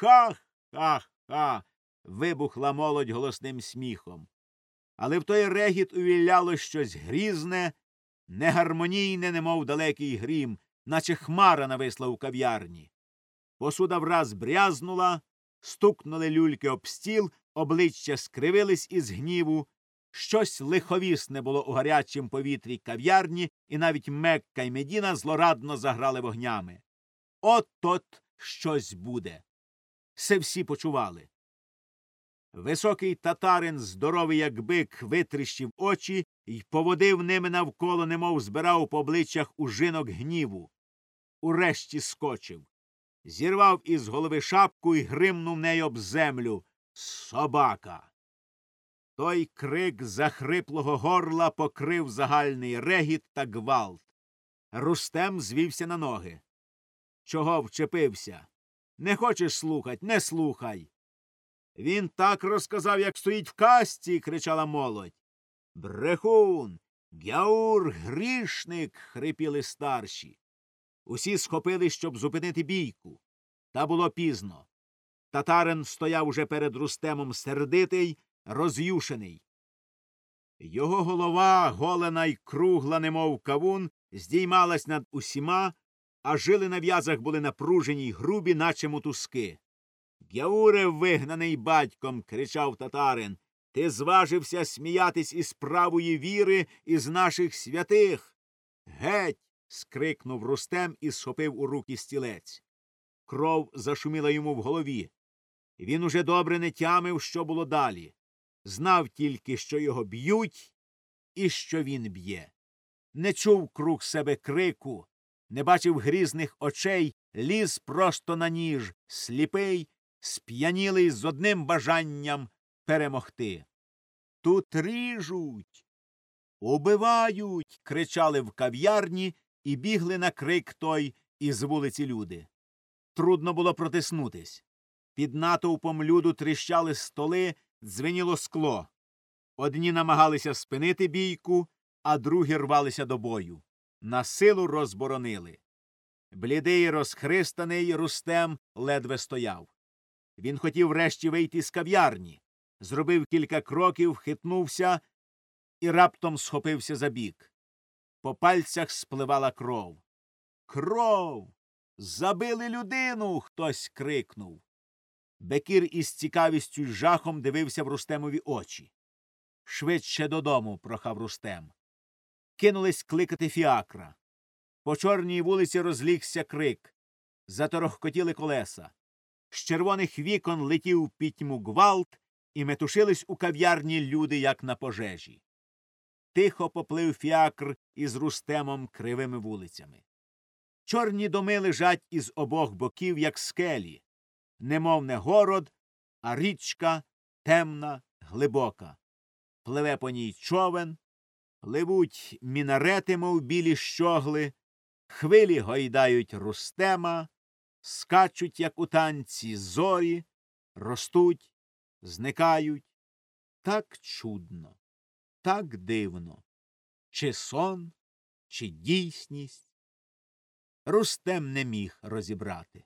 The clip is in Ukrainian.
Ха ха ха. вибухла молодь голосним сміхом. Але в той регіт увілляло щось грізне, негармонійне, немов далекий грім, наче хмара нависла у кав'ярні. Посуда враз брязнула, стукнули люльки об стіл, обличчя скривились із гніву. Щось лиховісне було у гарячім повітрі кав'ярні, і навіть Мекка й Медіна злорадно заграли вогнями. От от щось буде. Се всі почували. Високий татарин, здоровий, як бик, витріщив очі й поводив ними навколо, немов збирав по обличчях ужинок гніву. Урешті скочив. Зірвав із голови шапку і гримнув нею об землю. Собака. Той крик захриплого горла покрив загальний регіт та гвалт. Рустем звівся на ноги. Чого вчепився? Не хочеш слухать, не слухай. Він так розказав, як стоїть в касті, кричала молодь. Брехун, гяур, грішник. хрипіли старші. Усі схопили, щоб зупинити бійку. Та було пізно. Татарин стояв уже перед Рустемом сердитий, роз'юшений. Його голова, голена й кругла, немов кавун, здіймалась над усіма, а жили на в'язах були напружені й грубі, наче мотузки. Гяуре, вигнаний батьком, кричав татарин. Ти зважився сміятись із правої віри, із наших святих. Геть. скрикнув Рустем і схопив у руки стілець. Кров зашуміла йому в голові. Він уже добре не тямив, що було далі. Знав тільки, що його б'ють і що він б'є. Не чув круг себе крику, не бачив грізних очей, ліз просто на ніж, сліпий, сп'янілий з одним бажанням перемогти. Тут ріжуть. Убивають. кричали в кав'ярні і бігли на крик той із вулиці люди. Трудно було протиснутись. Під натовпом люду тріщали столи, дзвеніло скло. Одні намагалися спинити бійку, а другі рвалися до бою. На силу розборонили. Блідий, розхристаний Рустем ледве стояв. Він хотів врешті вийти з кав'ярні, зробив кілька кроків, хитнувся і раптом схопився за бік. По пальцях спливала кров. Кров. Забили людину. хтось крикнув. Бекір із цікавістю й жахом дивився в Рустемові очі. Швидше додому, прохав Рустем. Кинулись кликати фіакра. По чорній вулиці розлігся крик. Заторохкотіли колеса. З червоних вікон летів пітьму гвалт, і метушились у кав'ярні люди, як на пожежі. Тихо поплив фіакр із рустемом кривими вулицями. Чорні доми лежать із обох боків, як скелі, немов не город, а річка темна, глибока. Пливе по ній човен, пливуть мінарети, мов білі щогли, хвилі гойдають рустема, скачуть, як у танці, зорі, ростуть, зникають. Так чудно, так дивно. Чи сон, чи дійсність? Рустем не міг розібрати.